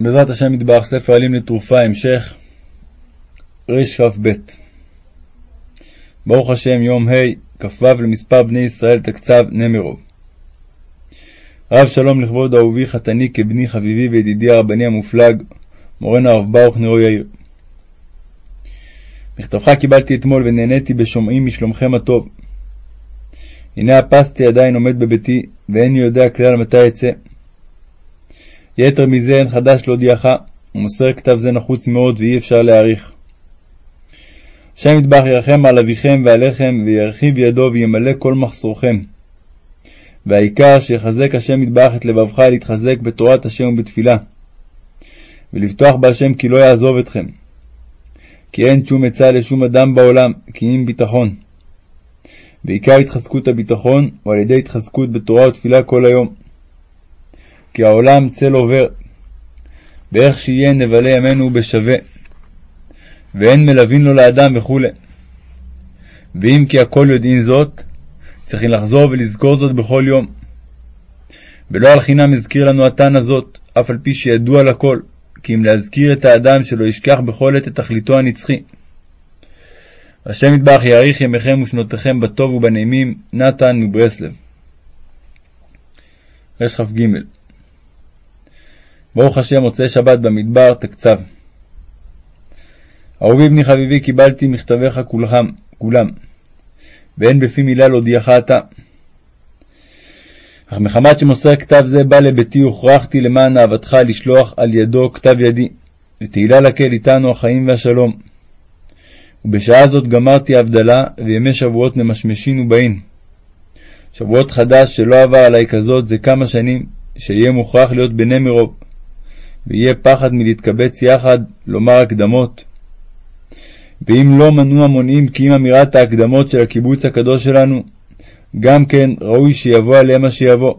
בעזרת השם יתברך, ספר עלים לתרופה, המשך, רכ"ב ברוך השם, יום ה', כ"ו למספר בני ישראל תקצב נמרוב. רב שלום לכבוד אהובי חתני כבני חביבי וידידי הרבני המופלג, מורנו הרב ברוך נרו יאיר. מכתבך קיבלתי אתמול ונהניתי בשומעים משלומכם הטוב. הנה הפסתי עדיין עומד בביתי, ואיני יודע כלל מתי אצא. יתר מזה אין חדש להודיעך, ומוסר כתב זה נחוץ מאוד ואי אפשר להעריך. השם יטבח ירחם על אביכם ועליכם, וירחיב ידו וימלא כל מחסורכם. והעיקר שיחזק השם יטבח את לבבך להתחזק בתורת השם ובתפילה, ולבטוח בהשם כי לא יעזוב אתכם. כי אין שום עצה לשום אדם בעולם, כי אם ביטחון. ועיקר התחזקות הביטחון הוא על ידי התחזקות בתורה ותפילה כל היום. כי העולם צל עובר, ואיך שיהיה נבלה ימינו בשווה, ואין מלווין לו לאדם וכו'. ואם כי הכל יודעין זאת, צריכים לחזור ולזכור זאת בכל יום. ולא על חינם הזכיר לנו התנא הזאת, אף על פי שידוע לכל, כי אם להזכיר את האדם שלא ישכח בכל עת את תכליתו הנצחי. השם יתברך יאריך ימיכם ושנותיכם בטוב ובנעימים, נתן מברסלב. רכ"ג ברוך השם, מוצאי שבת במדבר, תקצב. אהובי בני חביבי, קיבלתי מכתביך כולכם, כולם, ואין בפי מילה להודיעך אתה. אך מחמת שמוסר כתב זה בא לביתי, הוכרחתי למען אהבתך לשלוח על ידו כתב ידי, ותהילה לקהל איתנו החיים והשלום. ובשעה זאת גמרתי הבדלה, וימי שבועות ממשמשין ובאין. שבועות חדש שלא עבר עלי כזאת זה כמה שנים, שיהיה מוכרח להיות בני מרוב. ויהיה פחד מלהתקבץ יחד לומר הקדמות. ואם לא מנעו המונעים כי אם אמירת ההקדמות של הקיבוץ הקדוש שלנו, גם כן ראוי שיבוא עליהם מה שיבוא.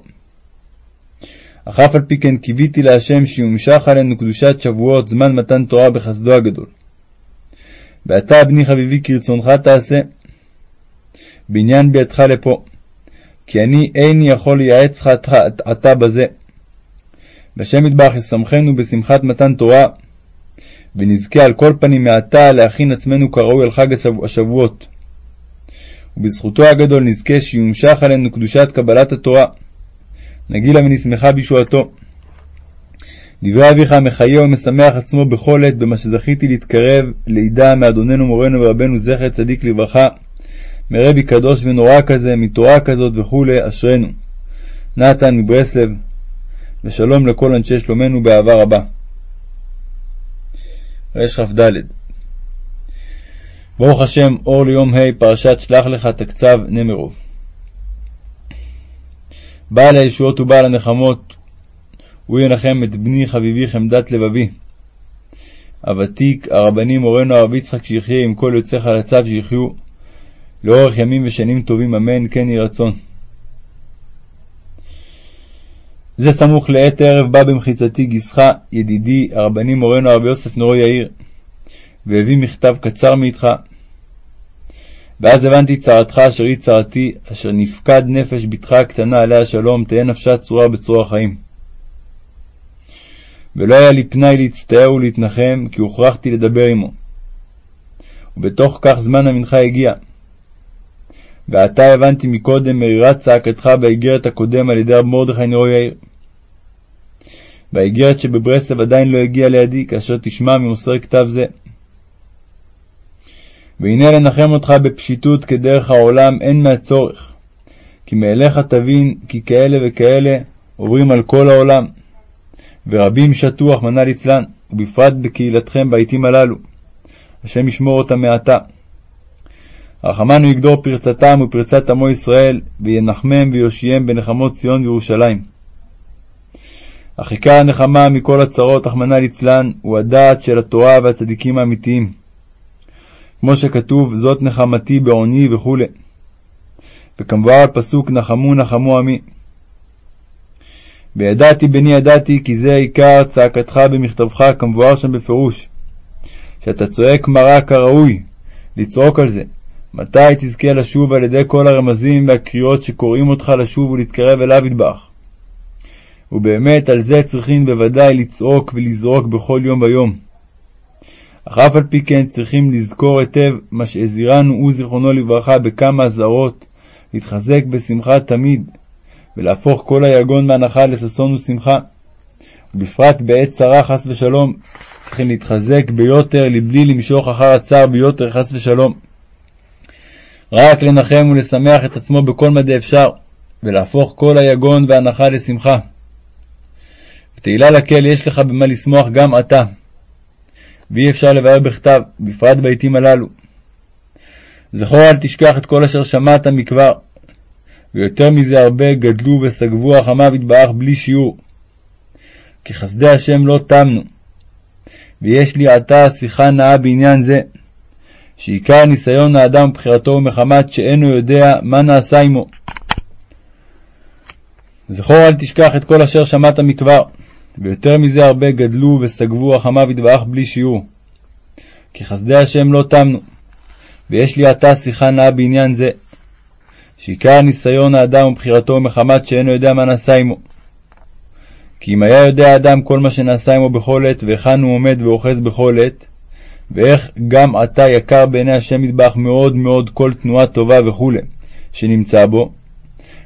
אך אף על פי כן קיוויתי להשם שיומשך עלינו קדושת שבועות זמן מתן תורה בחסדו הגדול. ואתה, בני חביבי, כרצונך תעשה. בעניין בידך לפה. כי אני איני יכול לייעץ לך עתה בזה. והשם יתברך ישמחנו בשמחת מתן תורה, ונזכה על כל פנים מעתה להכין עצמנו כראוי על חג השבועות. ובזכותו הגדול נזכה שיומשך עלינו קדושת קבלת התורה. נגילה ונשמחה בישועתו. דברי אביך מחיה ומשמח עצמו בכל עת במה שזכיתי להתקרב לידע מאדוננו מורנו ורבנו זכר צדיק לברכה, מרבי קדוש ונורא כזה, מתורה כזאת וכולי, אשרנו. נתן מברסלב, ושלום לכל אנשי שלומנו באהבה רבה. רכ"ד ברוך השם, אור ליום ה', פרשת שלח לך תקצב נמרוב. בעל הישועות ובעל הנחמות, הוא ינחם את בני חביבי חמדת לבבי. הוותיק, הרבני מורנו הרב יצחק שיחיה עם כל יוצאי חלציו שיחיו לאורך ימים ושנים טובים, אמן, כן יהי רצון. זה סמוך לעת ערב בא במחיצתי גיסך, ידידי, הרבני מורנו הרב יוסף נורו יאיר, והביא מכתב קצר מאיתך. ואז הבנתי צרתך אשר היא צרתי, אשר נפקד נפש בתך הקטנה עליה שלום, תהא נפשה צרורה בצרור החיים. ולא היה לי פנאי להצטער ולהתנחם, כי הוכרחתי לדבר עמו. ובתוך כך זמן המנחה הגיע. ועתה הבנתי מקודם מרירת צעקתך באיגרת הקודם על ידי רב מרדכי נרו יאיר. והאיגרת שבברסלב עדיין לא הגיעה לידי, כאשר תשמע ממוסר כתב זה. והנה לנחם אותך בפשיטות כדרך העולם אין מהצורך, כי מאליך תבין כי כאלה וכאלה עוברים על כל העולם, ורבים שתו רחמנא ליצלן, ובפרט בקהילתכם בעתים הללו. השם ישמור אותם מעתה. רחמנו יגדור פרצתם ופרצת עמו ישראל, וינחמם ויושיעם בנחמות ציון וירושלים. אך עיקר הנחמה מכל הצרות, רחמנא ליצלן, הוא הדעת של התורה והצדיקים האמיתיים. כמו שכתוב, זאת נחמתי בעוני וכו'. וכמבואר על פסוק נחמו נחמו עמי. וידעתי בני ידעתי כי זה עיקר צעקתך במכתבך כמבואר שם בפירוש, שאתה צועק מרה כראוי, לצעוק על זה. מתי תזכה לשוב על ידי כל הרמזים והקריאות שקוראים אותך לשוב ולהתקרב אליו ידבח? ובאמת על זה צריכים בוודאי לצעוק ולזרוק בכל יום ויום. אך אף על פי כן צריכים לזכור היטב מה שהזהירנו הוא זיכרונו לברכה בכמה אזהרות, להתחזק בשמחה תמיד, ולהפוך כל היגון והנחה לששון ושמחה. ובפרט בעת צרה חס ושלום, צריכים להתחזק ביותר לבלי למשוך אחר הצער ביותר חס ושלום. רק לנחם ולשמח את עצמו בכל מדי אפשר, ולהפוך כל היגון והנחה לשמחה. ותהילה לקהל יש לך במה לשמוח גם אתה, ואי אפשר לבאר בכתב, בפרט בעתים הללו. זכור אל תשכח את כל אשר שמעת מכבר, ויותר מזה הרבה גדלו וסגבו רחמיו יתברך בלי שיעור. כי חסדי השם לא תמנו, ויש לי עתה שיחה נאה בעניין זה, שעיקר ניסיון האדם ובחירתו הוא מחמת שאינו יודע מה נעשה עמו. זכור אל תשכח את כל אשר שמעת מכבר, ויותר מזה הרבה גדלו וסגבו רחמיו יתברך בלי שיעור. כי חסדי השם לא תמנו, ויש לי עתה שיחה נאה בעניין זה, שעיקר ניסיון האדם ובחירתו מחמת שאינו יודע מה נעשה עמו. כי אם היה יודע האדם כל מה שנעשה עמו בכל עת, והיכן הוא עומד ואוחז בכל עת, ואיך גם עתה יקר בעיני השם מטבח מאוד מאוד כל תנועה טובה וכו', שנמצא בו,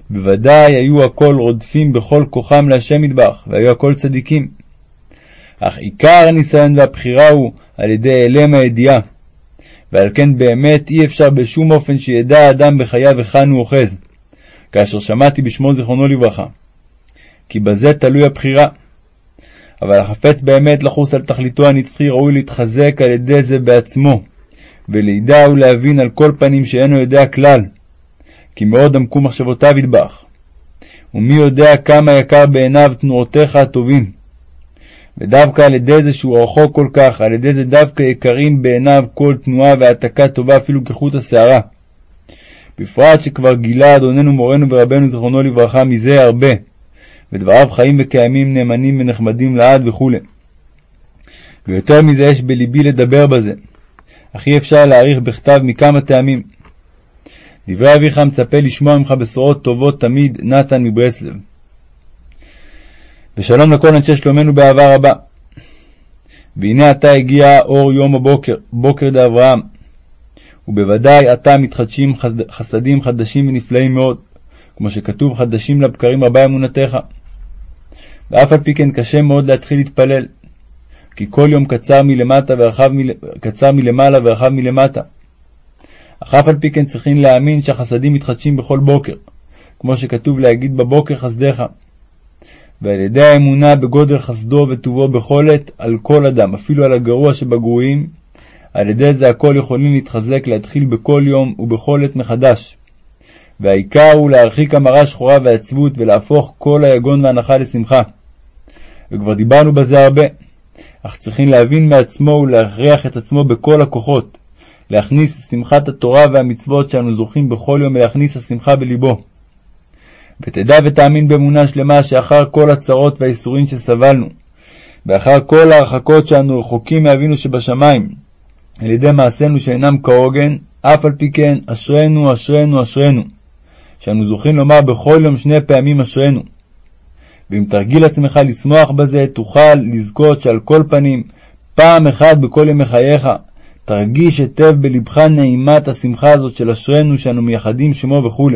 בוודאי היו הכל רודפים בכל כוחם להשם מטבח, והיו הכל צדיקים. אך עיקר הניסיון והבחירה הוא על ידי העלם הידיעה, ועל כן באמת אי אפשר בשום אופן שידע האדם בחייו היכן הוא אוחז, כאשר שמעתי בשמו זיכרונו לברכה. כי בזה תלוי הבחירה. אבל החפץ באמת לחוס על תכליתו הנצחי ראוי להתחזק על ידי זה בעצמו, ולידע ולהבין על כל פנים שאינו יודע כלל, כי מאוד עמקו מחשבותיו ידבח. ומי יודע כמה יקר בעיניו תנועותיך הטובים. ודווקא על ידי זה שהוא רחוק כל כך, על ידי זה דווקא יקרים בעיניו כל תנועה והעתקה טובה אפילו כחוט השערה. בפרט שכבר גילה אדוננו מורנו ורבנו זכרונו לברכה מזה הרבה, ודבריו חיים וקיימים נאמנים ונחמדים לעד וכו'. ויותר מזה יש בלבי לדבר בזה, אך אי אפשר להעריך בכתב מכמה טעמים. דברי אביך מצפה לשמוע ממך בשורות טובות תמיד, נתן מברסלב. ושלום לכל אנשי שלומנו באהבה רבה. והנה עתה הגיע אור יום הבוקר, בוקר דאברהם. ובוודאי עתה מתחדשים חסד, חסדים חדשים ונפלאים מאוד, כמו שכתוב חדשים לבקרים רבה אמונתך. ואף על פי כן קשה מאוד להתחיל להתפלל, כי כל יום קצר מלמטה ורחב מל... קצר מלמעלה ורחב מלמטה. אך אף על פי כן צריכים להאמין שהחסדים מתחדשים בכל בוקר, כמו שכתוב להגיד בבוקר חסדיך. ועל ידי האמונה בגודל חסדו וטובו בכל עת על כל אדם, אפילו על הגרוע שבגרועים, על ידי זה הכל יכולים להתחזק להתחיל בכל יום ובכל עת מחדש. והעיקר הוא להרחיק המרה שחורה ועצבות ולהפוך כל היגון והנחה לשמחה. וכבר דיברנו בזה הרבה, אך צריכים להבין מעצמו ולהכריח את עצמו בכל הכוחות, להכניס שמחת התורה והמצוות שאנו זוכים בכל יום להכניס השמחה בלבו. ותדע ותאמין באמונה שלמה שאחר כל הצרות והאיסורים שסבלנו, ואחר כל ההרחקות שאנו רחוקים מאבינו שבשמיים, על ידי מעשינו שאינם כהוגן, אף על פי כן, אשרינו, אשרינו, אשרינו, שאנו זוכים לומר בכל יום שני פעמים אשרינו. ואם תרגיל עצמך לשמוח בזה, תוכל לזכות שעל כל פנים, פעם אחת בכל ימי חייך, תרגיש היטב בלבך נעימת השמחה הזאת של אשרינו שאנו מייחדים שמו וכו'.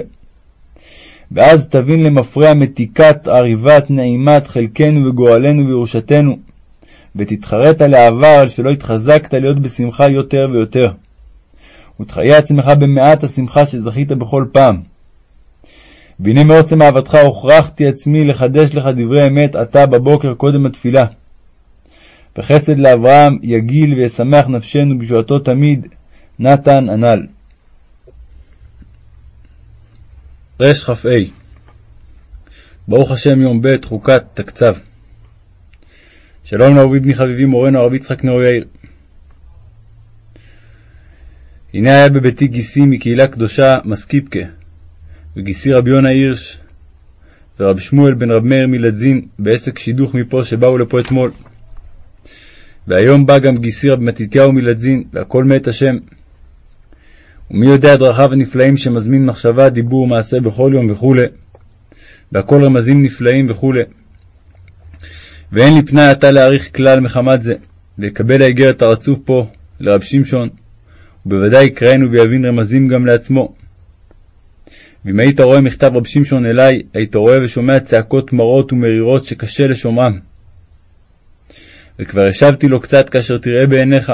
ואז תבין למפרע מתיקת עריבת נעימת חלקנו וגורלנו וירושתנו, ותתחרט על העבר על שלא התחזקת להיות בשמחה יותר ויותר. ותחיה עצמך במעט השמחה שזכית בכל פעם. והנה מעוצם אהבתך הוכרחתי עצמי לחדש לך דברי אמת עתה בבוקר קודם התפילה. וחסד לאברהם יגיל וישמח נפשנו בשעתו תמיד, נתן הנ"ל. רכ"ה ברוך השם יום ב' חוקת תקצב שלום לאהובי בני חביבי מורנו הרב יצחק נאור יאיר הנה היה בביתי גיסי מקהילה קדושה מסקיפקה וגיסי רבי יונה הירש ורב שמואל בן רב מאיר מלדזין בעסק שידוך מפה שבאו לפה אתמול. והיום בא גם גיסי רב מתתיהו מלדזין והכל מאת השם. ומי יודע דרכיו הנפלאים שמזמין מחשבה, דיבור, מעשה בכל יום וכו', והכל רמזים נפלאים וכו'. ואין לי פנאי עתה להאריך כלל מחמת זה, ויקבל האיגרת הרצוף פה לרב שמשון, ובוודאי יקראנו ויבין רמזים גם לעצמו. ואם היית רואה מכתב רב שמשון אלי, היית רואה ושומע צעקות מרות ומרירות שקשה לשומעם. וכבר השבתי לו קצת כאשר תראה בעיניך.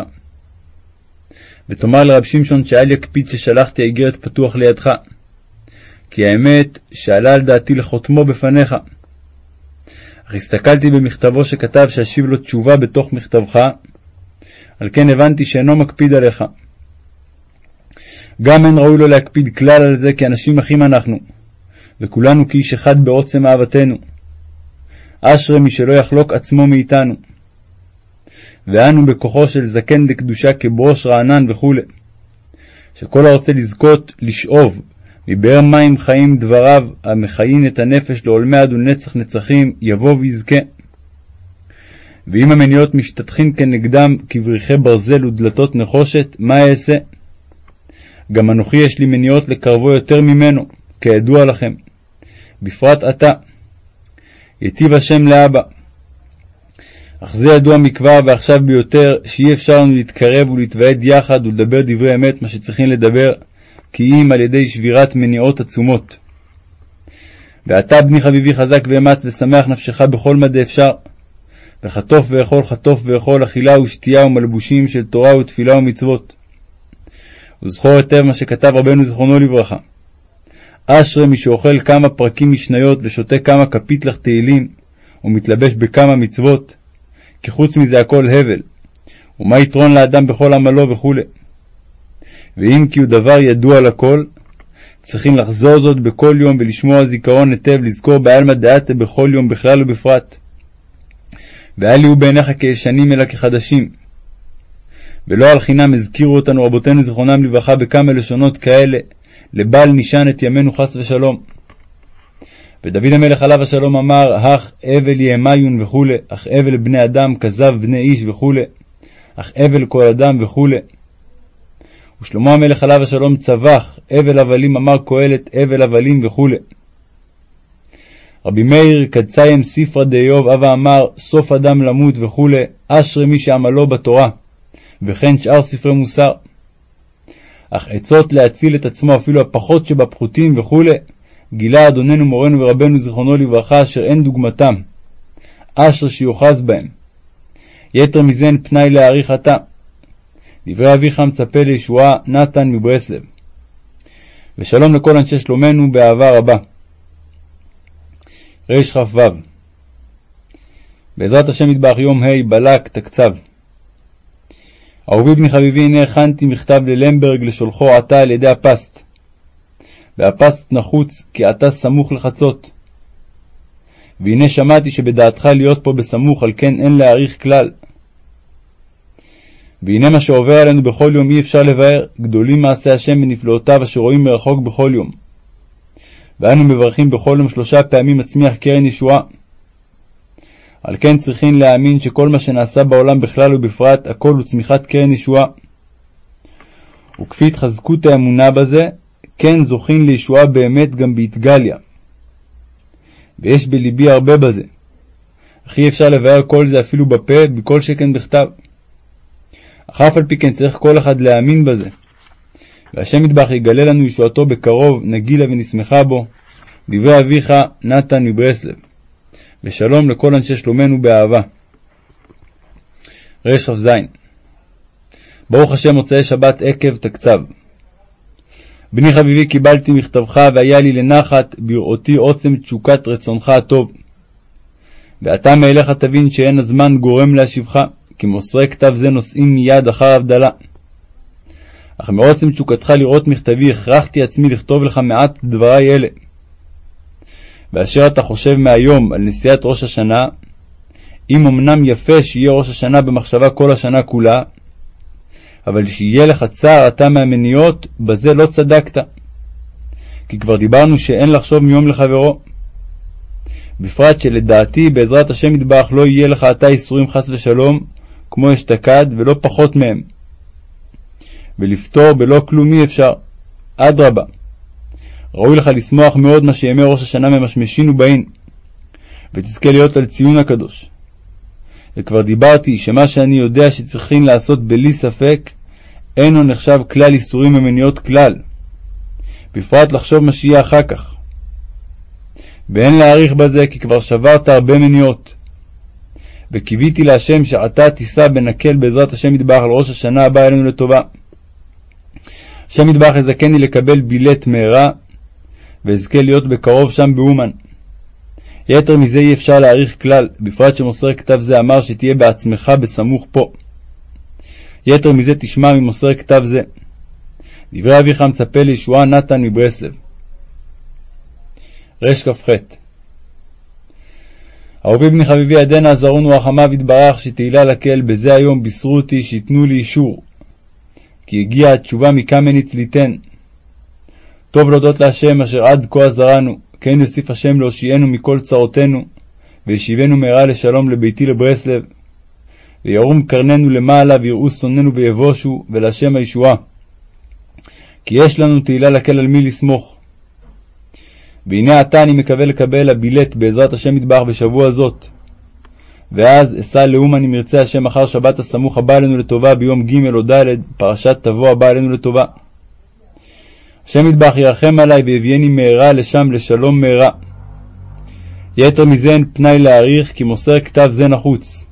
ותאמר לרב שמשון שאל יקפיד ששלחתי האיגרת פתוח לידך. כי האמת שעלה על דעתי לחותמו בפניך. אך הסתכלתי במכתבו שכתב שאשיב לו תשובה בתוך מכתבך, על כן הבנתי שאינו מקפיד עליך. גם אין ראוי לו להקפיד כלל על זה, כי אנשים אחים אנחנו, וכולנו כאיש אחד בעוצם אהבתנו. אשרי מי שלא יחלוק עצמו מאיתנו. ואנו בכוחו של זקן דקדושה כברוש רענן וכו', שכל הרוצה לזכות לשאוב מבאר מים חיים דבריו המכהין את הנפש לעולמי עד ולנצח נצחים, יבוא ויזכה. ואם המניות משתטחים כנגדם כבריחי ברזל ודלתות נחושת, מה אעשה? גם אנוכי יש לי מניעות לקרבו יותר ממנו, כידוע לכם. בפרט עתה. היטיב השם לאבא. אך זה ידוע מכבר ועכשיו ביותר, שאי אפשר לנו להתקרב ולהתוועד יחד ולדבר דברי אמת, מה שצריכים לדבר, כי אם על ידי שבירת מניעות עצומות. ואתה, בני חביבי, חזק ואמץ ושמח נפשך בכל מדי אפשר. וחטוף ואכול, חטוף ואכול, אכילה ושתייה ומלבושים של תורה ותפילה ומצוות. וזכור היטב מה שכתב רבנו זיכרונו לברכה. אשרי מי שאוכל כמה פרקים משניות ושותה כמה כפית לך תהילים, ומתלבש בכמה מצוות, כי חוץ מזה הכל הבל. ומה יתרון לאדם בכל עמלו וכו'. ואם כי הוא דבר ידוע לכל, צריכים לחזור זאת בכל יום ולשמוע זיכרון היטב, לזכור בעלמא דעתה בכל יום בכלל ובפרט. ואל יהיו בעיניך כישנים אלא כחדשים. ולא על חינם הזכירו אותנו רבותינו זיכרונם לברכה בכמה לשונות כאלה, לבל נשען את ימינו חס ושלום. ודוד המלך עליו השלום אמר, אך אבל יהמיון וכו', אך אבל בני אדם כזב בני איש וכו', אך אבל כל אדם וכו'. ושלמה המלך עליו השלום צווח, אבל הבלים אמר קהלת, אבל הבלים וכו'. רבי מאיר קדציים ספרא דאיוב אבא אמר, סוף אדם למות וכו', אשרי מי שעמלו בתורה, וכן שאר ספרי מוסר. אך עצות להציל את עצמו אפילו הפחות שבפחותים וכו', גילה אדוננו מורנו ורבנו זיכרונו לברכה, אשר אין דוגמתם. אשר שיוחז בהם. יתר מזה אין פנאי להעריך עתה. דברי אביך מצפה לישועה, נתן מברסלב. ושלום לכל אנשי שלומנו באהבה רבה. רכ"ו בעזרת השם יתברך יום ה' בלק תקצב. אהובי בני חביבי הנה הכנתי מכתב ללמברג לשולחו עתה על ידי הפסט. והפסט נחוץ כי עתה סמוך לחצות. והנה שמעתי שבדעתך להיות פה בסמוך, על כן אין להעריך כלל. והנה מה שעובר עלינו בכל יום אי אפשר לבאר, גדולים מעשי השם ונפלאותיו אשר רואים מרחוק בכל יום. ואנו מברכים בכל יום שלושה פעמים מצמיח קרן ישועה. על כן צריכים להאמין שכל מה שנעשה בעולם בכלל ובפרט, הכל הוא צמיחת קרן ישועה. וכפי התחזקות האמונה בזה, כן זוכים לישועה באמת גם באתגליה. ויש בלבי הרבה בזה. אך אי אפשר לבאר כל זה אפילו בפה, בכל שכן בכתב. אך אף על פי כן צריך כל אחד להאמין בזה. והשם מטבח יגלה לנו ישועתו בקרוב, נגילה ונשמחה בו. דברי אביך נתן מברסלב. ושלום לכל אנשי שלומנו באהבה. רכ"ז ברוך השם מוצאי שבת עקב תקצב. בני חביבי קיבלתי מכתבך והיה לי לנחת בראותי עוצם תשוקת רצונך הטוב. ועתה מאליך תבין שאין הזמן גורם להשיבך, כי מוסרי כתב זה נושאים מיד אחר הבדלה. אך מעוצם תשוקתך לראות מכתבי הכרחתי עצמי לכתוב לך מעט דברי אלה. ואשר אתה חושב מהיום על נסיעת ראש השנה, אם אמנם יפה שיהיה ראש השנה במחשבה כל השנה כולה, אבל שיהיה לך צער אתה מהמניות, בזה לא צדקת. כי כבר דיברנו שאין לחשוב מיום לחברו. בפרט שלדעתי, בעזרת השם יתברך, לא יהיה לך עתה איסורים חס ושלום, כמו אשתקד, ולא פחות מהם. ולפתור בלא כלום אי אפשר. אדרבה. ראוי לך לשמוח מאוד מה שימי ראש השנה ממשמשים ובאין, ותזכה להיות על ציון הקדוש. וכבר דיברתי שמה שאני יודע שצריכים לעשות בלי ספק, אינו נחשב כלל איסורים ומניעות כלל, בפרט לחשוב מה שיהיה אחר כך. ואין להעריך בזה כי כבר שברת הרבה מניעות. וקיוויתי להשם שעתה תישא בנקל בעזרת השם יתברך על ראש השנה הבאה אלינו לטובה. השם יתברך יזכני לקבל בילט מהרה, ואזכה להיות בקרוב שם באומן. יתר מזה אי אפשר להעריך כלל, בפרט שמוסר כתב זה אמר שתהיה בעצמך בסמוך פה. יתר מזה תשמע ממוסר כתב זה. דברי אביך מצפה לישועה נתן מברסלב. רכ"ח אהובי בני חביבי עדנה עזרונו רחמיו יתברך שתהילה לקהל בזה היום בישרו אותי שיתנו לי אישור כי הגיעה התשובה מקמניץ ליתן. טוב להודות להשם אשר עד כה עזרנו כן יוסיף השם להושיענו מכל צרותינו וישיבנו מהרה לשלום לביתי לברסלב וירום קרננו למעלה ויראו שונאינו ויבושו ולהשם הישועה כי יש לנו תהילה לקהל על מי לסמוך והנה עתה אני מקווה לקבל הבילט בעזרת השם יתברך בשבוע זאת. ואז אסע לאומן אם ירצה השם אחר שבת הסמוך הבא עלינו לטובה ביום ג' או ד', פרשת תבוא הבא עלינו לטובה. השם יתברך ירחם עלי והביאני מהרה לשם לשלום מהרה. יתר מזה אין פנאי להעריך כי מוסר כתב זה נחוץ.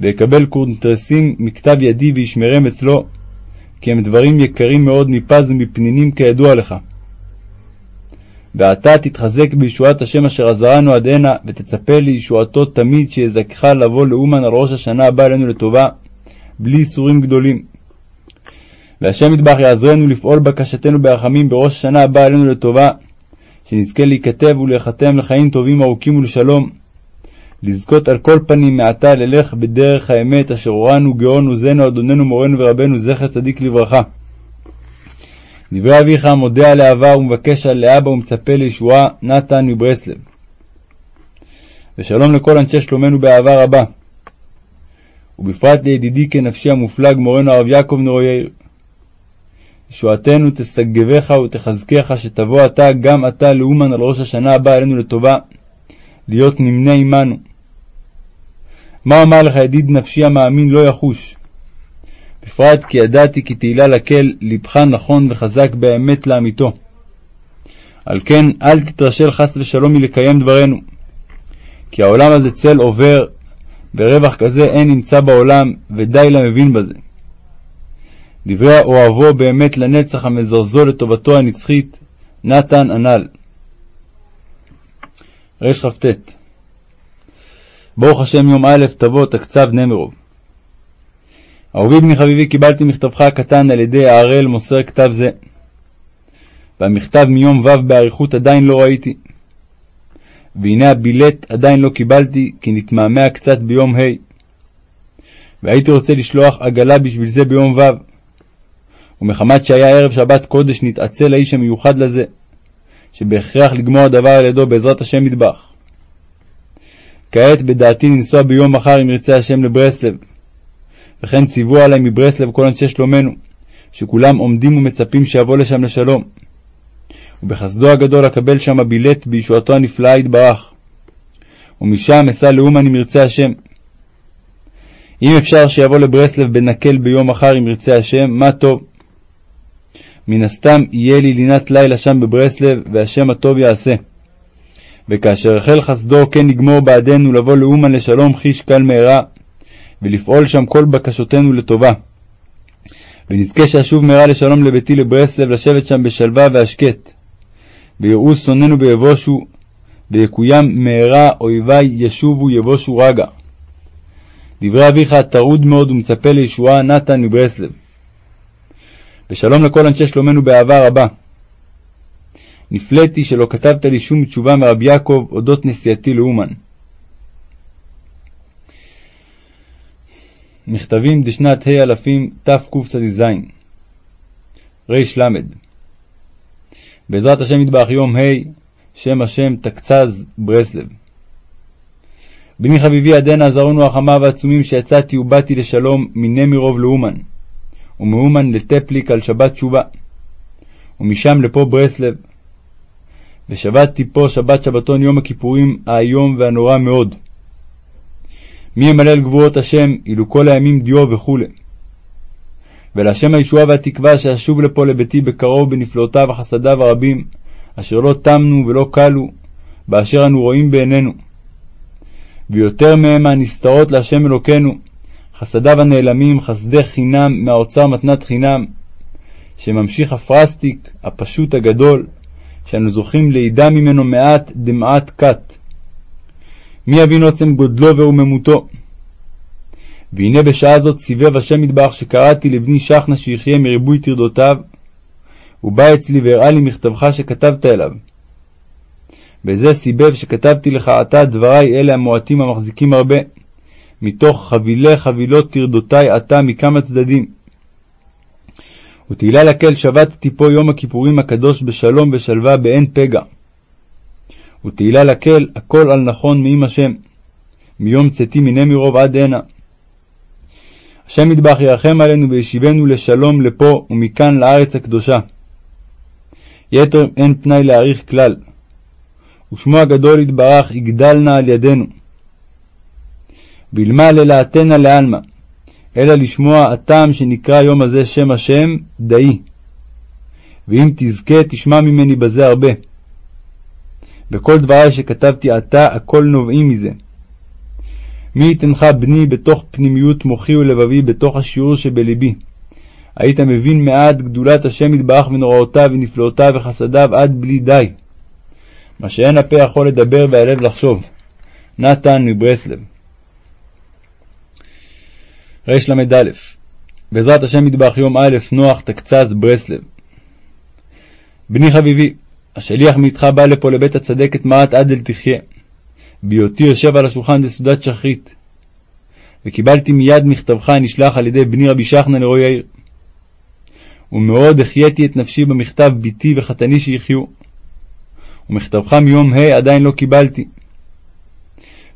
ואקבל קונטרסים מכתב ידי וישמרם אצלו, כי הם דברים יקרים מאוד מפז ומפנינים כידוע לך. ועתה תתחזק בישועת השם אשר עזרנו עד הנה, ותצפה לישועתו תמיד שיזכך לבוא לאומן על ראש השנה הבא עלינו לטובה, בלי איסורים גדולים. והשם יטבח יעזרנו לפעול בקשתנו ברחמים בראש השנה הבא עלינו לטובה, שנזכה להיכתב ולהיחתם לחיים טובים ארוכים ולשלום, לזכות על כל פנים מעתה ללך בדרך האמת אשר הורנו גאון עוזנו אדוננו מורנו ורבנו זכר צדיק לברכה. דברי אביך מודה על העבר ומבקש על לאבא ומצפה לישועה, נתן מברסלב. ושלום לכל אנשי שלומנו באהבה רבה. ובפרט לידידי כנפשי המופלג מורנו הרב יעקב נרו יאיר. ישועתנו תשגבך ותחזקך שתבוא אתה גם אתה לאומן על ראש השנה הבא עלינו לטובה, להיות נמנה עמנו. מה אמר לך ידיד נפשי המאמין לא יחוש, בפרט כי ידעתי כי תהילה לקל, לבך נכון וחזק באמת לאמיתו. על כן, אל תתרשל חס ושלום מלקיים דברנו. כי העולם הזה צל עובר, ורווח כזה אין נמצא בעולם, ודי למבין בזה. דברי אוהבו באמת לנצח המזרזו לטובתו הנצחית, נתן הנ"ל. רכ"ט ברוך השם יום א' תבוא תקצב נמרוב. אהובי בני חביבי, קיבלתי מכתבך הקטן על ידי הערל מוסר כתב זה. והמכתב מיום ו' באריכות עדיין לא ראיתי. והנה הבילט עדיין לא קיבלתי, כי נתמהמה קצת ביום ה'. והייתי רוצה לשלוח עגלה בשביל זה ביום ו'. ומחמת שהיה ערב שבת קודש נתעצל האיש המיוחד לזה, שבהכרח לגמור הדבר על ידו בעזרת השם מטבח. כעת בדעתי לנסוע ביום מחר אם ירצה השם לברסלב, וכן ציוו עלי מברסלב כל אנשי שלומנו, שכולם עומדים ומצפים שיבוא לשם לשלום. ובחסדו הגדול אקבל שם הבילט בישועתו הנפלאה יתברך. ומשם אסע לאומן אם ירצה השם. אם אפשר שיבוא לברסלב בנקל ביום מחר אם ירצה השם, מה טוב. מן הסתם יהיה לי לינת לילה שם בברסלב, והשם הטוב יעשה. וכאשר החל חסדו כן נגמור בעדנו לבוא לאומן לשלום חיש קל מהרה, ולפעול שם כל בקשותינו לטובה. ונזכה שאשוב מהרה לשלום לביתי לברסלב, לשבת שם בשלווה והשקט. ויראו שונאינו ויבושו, ויקוים מהרה אויבי ישובו יבושו רגע. דברי אביך טרוד מאוד ומצפה לישועה נתן מברסלב. ושלום לכל אנשי שלומנו באהבה רבה. נפלאתי שלא כתבת לי שום תשובה מרבי יעקב אודות נסיעתי לאומן. מכתבים דשנת ה' אלפים תקצ"ז ר.ל. בעזרת השם יתברך יום ה' שם השם תקצז ברסלב. בני חביבי עדנה עזרונו החמה והעצומים שיצאתי ובאתי לשלום מנמירוב לאומן, ומאומן לטפליק על שבת תשובה, ומשם לפה ברסלב. ושבתתי פה שבת שבתון יום הכיפורים האיום והנורא מאוד. מי ימלל גבורות השם, אילו כל הימים דיו וכו'. ולהשם הישועה והתקווה שאשוב לפה לביתי בקרוב בנפלאותיו וחסדיו הרבים, אשר לא תמנו ולא כלו, באשר אנו רואים בעינינו. ויותר מהם הנסתרות להשם אלוקינו, חסדיו הנעלמים, חסדי חינם מהאוצר מתנת חינם, שממשיך הפרסטיק, הפשוט הגדול, שאנו זוכים לידע ממנו מעט דמעט כת. מי יבין עוצם גודלו ורוממותו? והנה בשעה זאת סיבב השם מטבח שקראתי לבני שחנה שיחיה מריבוי טרדותיו, הוא בא אצלי והראה לי מכתבך שכתבת אליו. בזה סיבב שכתבתי לך עתה דברי אלה המועטים המחזיקים הרבה, מתוך חבילי חבילות טרדותי עתה מכמה צדדים. ותהילה לקהל שבתתי פה יום הכיפורים הקדוש בשלום ושלווה באין פגע. ותהילה לקהל הכל על נכון מעם השם, מיום צאתי מיני מרוב עד הנה. השם ידבח ירחם עלינו וישיבנו לשלום לפה ומכאן לארץ הקדושה. יתר אין פנאי להעריך כלל. ושמו הגדול יתברך יגדל נא על ידינו. בלמה ללהטנה לעלמא, אלא לשמוע הטעם שנקרא יום הזה שם השם, דאי. ואם תזכה, תשמע ממני בזה הרבה. וכל דברי שכתבתי עתה, הכל נובעים מזה. מי יתנך בני בתוך פנימיות מוחי ולבבי, בתוך השיעור שבלבי. היית מבין מעט גדולת השם יתברך ונוראותיו ונפלאותיו וחסדיו עד בלי די. מה שאין הפה יכול לדבר והלב לחשוב. נתן מברסלב רל"א בעזרת השם מטבח יום א', נוח, תקצ"ז, ברסלב. בני חביבי, השליח מאיתך בא לפה לבית הצדקת מעט עד אל תחיה. בהיותי יושב על השולחן בסעודת שחרית. וקיבלתי מיד מכתבך הנשלח על ידי בני רבי שחנה לרועי העיר. ומאוד החייתי את נפשי במכתב בתי וחתני שיחיו. ומכתבך מיום ה' עדיין לא קיבלתי.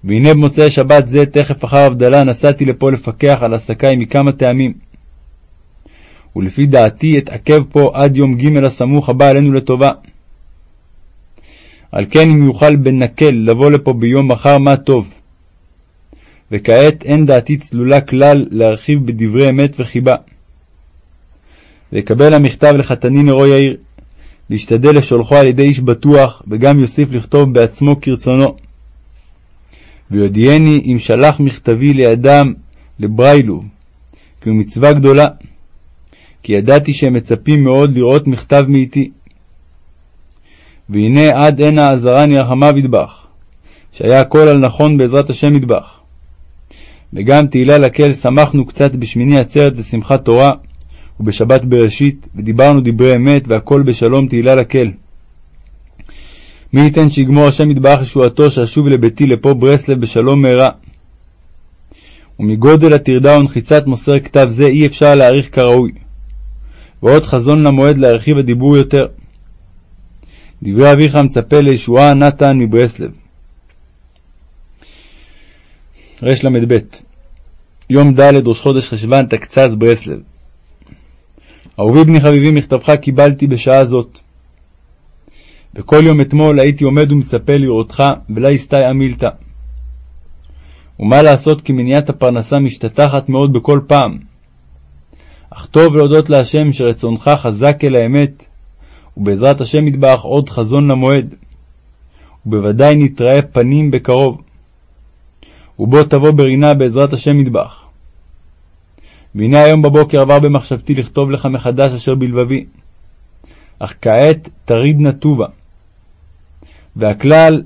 והנה במוצאי שבת זה, תכף אחר הבדלה, נסעתי לפה לפקח על עסקיי מכמה טעמים. ולפי דעתי אתעכב פה עד יום ג' הסמוך הבא עלינו לטובה. על כן אם יוכל בנקל לבוא לפה ביום מחר, מה טוב. וכעת אין דעתי צלולה כלל להרחיב בדברי אמת וחיבה. ויקבל המכתב לחתני נרו יאיר, להשתדל לשולחו על ידי איש בטוח, וגם יוסיף לכתוב בעצמו כרצונו. ויודיעני אם שלח מכתבי לידם לבריילוב, כי הוא מצווה גדולה, כי ידעתי שהם מצפים מאוד לראות מכתב מאיתי. והנה עד הנה עזרני רחמיו ידבח, שהיה הכל על נכון בעזרת השם ידבח. וגם תהילה לקהל שמחנו קצת בשמיני עצרת לשמחת תורה, ובשבת בראשית, ודיברנו דברי אמת, והכל בשלום תהילה לקהל. מי ייתן שיגמור השם יתברך ישועתו, שאשוב לביתי לפה ברסלב בשלום מהרה. ומגודל הטרדה ונחיצת מוסר כתב זה אי אפשר להעריך כראוי. ועוד חזון למועד להרחיב הדיבור יותר. דברי אביך מצפה לישועה נתן מברסלב. רל"ב יום ד' ראש חודש חשוון תקצ"ז ברסלב אהובי בני חביבי מכתבך קיבלתי בשעה זאת. וכל יום אתמול הייתי עומד ומצפה לראותך, ולה יסתי עמילתא. ומה לעשות כי מניעת הפרנסה משתטחת מאוד בכל פעם. אך טוב להודות להשם שרצונך חזק אל האמת, ובעזרת השם יתברך עוד חזון למועד. ובוודאי נתראה פנים בקרוב. ובוא תבוא ברינה בעזרת השם יתברך. והנה היום בבוקר עבר במחשבתי לכתוב לך מחדש אשר בלבבי. אך כעת תריד נטובה. והכלל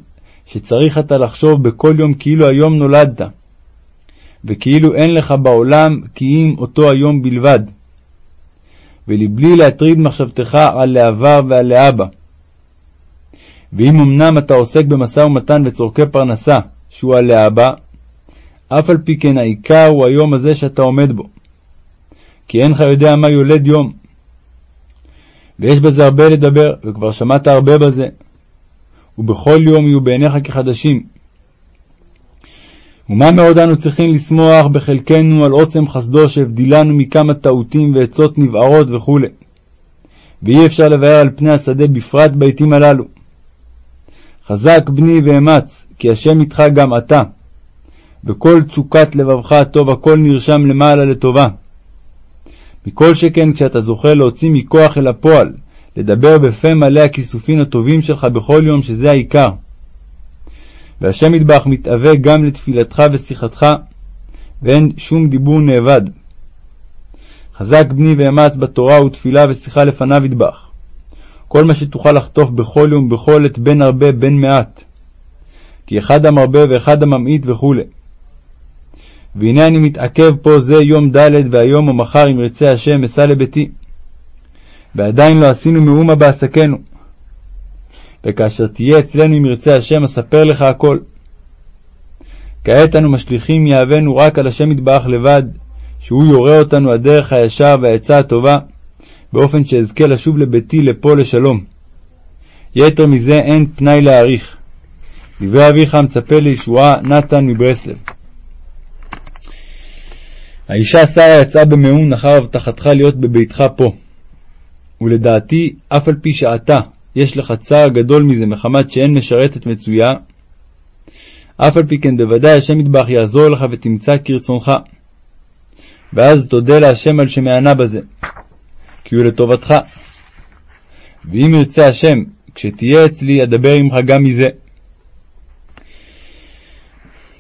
שצריך אתה לחשוב בכל יום כאילו היום נולדת, וכאילו אין לך בעולם כי אם אותו היום בלבד, ולבלי להטריד מחשבתך על לעבר ועל לאבא. ואם אמנם אתה עוסק במשא ומתן וצורכי פרנסה, שהוא על לאבא, אף על פי כן העיקר הוא היום הזה שאתה עומד בו. כי אינך יודע מה יולד יום. ויש בזה הרבה לדבר, וכבר שמעת הרבה בזה, ובכל יום יהיו בעיניך כחדשים. ומה מאוד אנו צריכים לשמוח בחלקנו על עוצם חסדו שהבדילנו מכמה טעותים ועצות נבערות וכו'. ואי אפשר לבאר על פני השדה בפרט בעתים הללו. חזק בני ואמץ, כי השם איתך גם אתה. בכל תשוקת לבבך הטוב הכל נרשם למעלה לטובה. מכל שכן כשאתה זוכה להוציא מכוח אל הפועל, לדבר בפה מלא הכיסופים הטובים שלך בכל יום, שזה העיקר. והשם ידבח מתאווה גם לתפילתך ושיחתך, ואין שום דיבור נאבד. חזק בני ואמץ בתורה ותפילה ושיחה לפניו ידבח. כל מה שתוכל לחטוף בכל יום בכל עת בין הרבה בין מעט. כי אחד המרבה ואחד הממעיט וכו'. והנה אני מתעכב פה זה יום ד' והיום או מחר אם ירצה השם אסע לביתי. ועדיין לא עשינו מאומה בעסקנו. וכאשר תהיה אצלנו אם ירצה השם אספר לך הכל. כעת אנו משליכים יהבנו רק על השם יתברך לבד, שהוא יורה אותנו הדרך הישר והעצה הטובה, באופן שאזכה לשוב לביתי לפה לשלום. יתר מזה אין פנאי להעריך. דברי אביך מצפה לישועה, נתן מברסלב. האישה שרה יצאה במעון אחר הבטחתך להיות בביתך פה. ולדעתי, אף על פי שעתה יש לך צער גדול מזה מחמת שאין משרתת מצויה, אף על פי כן בוודאי השם יטבח יעזור לך ותמצא כרצונך. ואז תודה להשם על שמענה בזה, כי הוא לטובתך. ואם ירצה השם, כשתהיה אצלי, אדבר עמך גם מזה.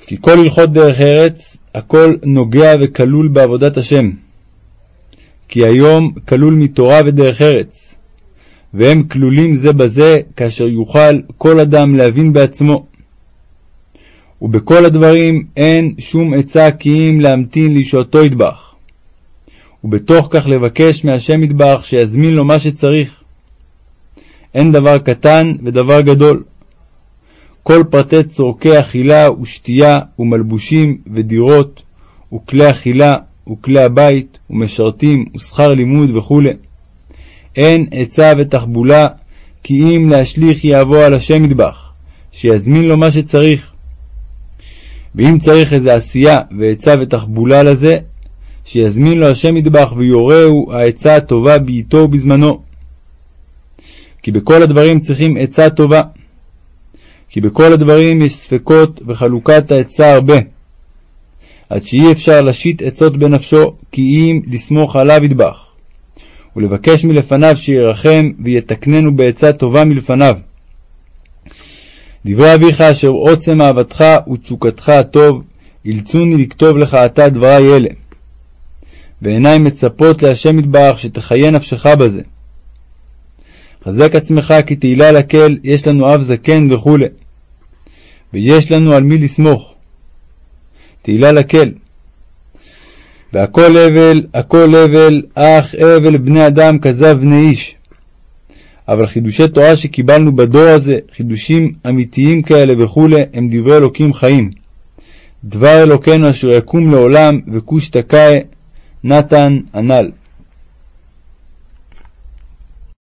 כי כל הלכות דרך ארץ, הכל נוגע וכלול בעבודת השם. כי היום כלול מתורה ודרך ארץ, והם כלולים זה בזה, כאשר יוכל כל אדם להבין בעצמו. ובכל הדברים אין שום עצה כי אם להמתין לישועתו ידבח. ובתוך כך לבקש מהשם ידבח שיזמין לו מה שצריך. אין דבר קטן ודבר גדול. כל פרטי צורכי אכילה ושתייה ומלבושים ודירות וכלי אכילה וכלי הבית ומשרתים ושכר לימוד וכו'. אין עצה ותחבולה כי אם להשליך יבוא על השם ידבח, שיזמין לו מה שצריך. ואם צריך איזה עשייה ועצה ותחבולה לזה, שיזמין לו השם ידבח ויורהו העצה הטובה בעתו ובזמנו. כי בכל הדברים צריכים עצה טובה. כי בכל הדברים יש ספקות וחלוקת העצה הרבה. עד שאי אפשר להשית עצות בנפשו, כי אם לסמוך עליו ידבח. ולבקש מלפניו שירחם ויתקננו בעצה טובה מלפניו. דברי אביך אשר עוצם אהבתך ותשוקתך הטוב, אילצוני לכתוב לך עתה דברי אלה. ועיניי מצפות להשם יתברך שתחיה נפשך בזה. חזק עצמך כי תהילה לקל, יש לנו אב זקן וכו', ויש לנו על מי לסמוך. תהילה לקל. והכל הבל, הכל הבל, אך הבל בני אדם כזב בני איש. אבל חידושי תורה שקיבלנו בדור הזה, חידושים אמיתיים כאלה וכולי, הם דברי אלוקים חיים. דבר אלוקינו אשר יקום לעולם, וכוש תקאי, נתן הנ"ל.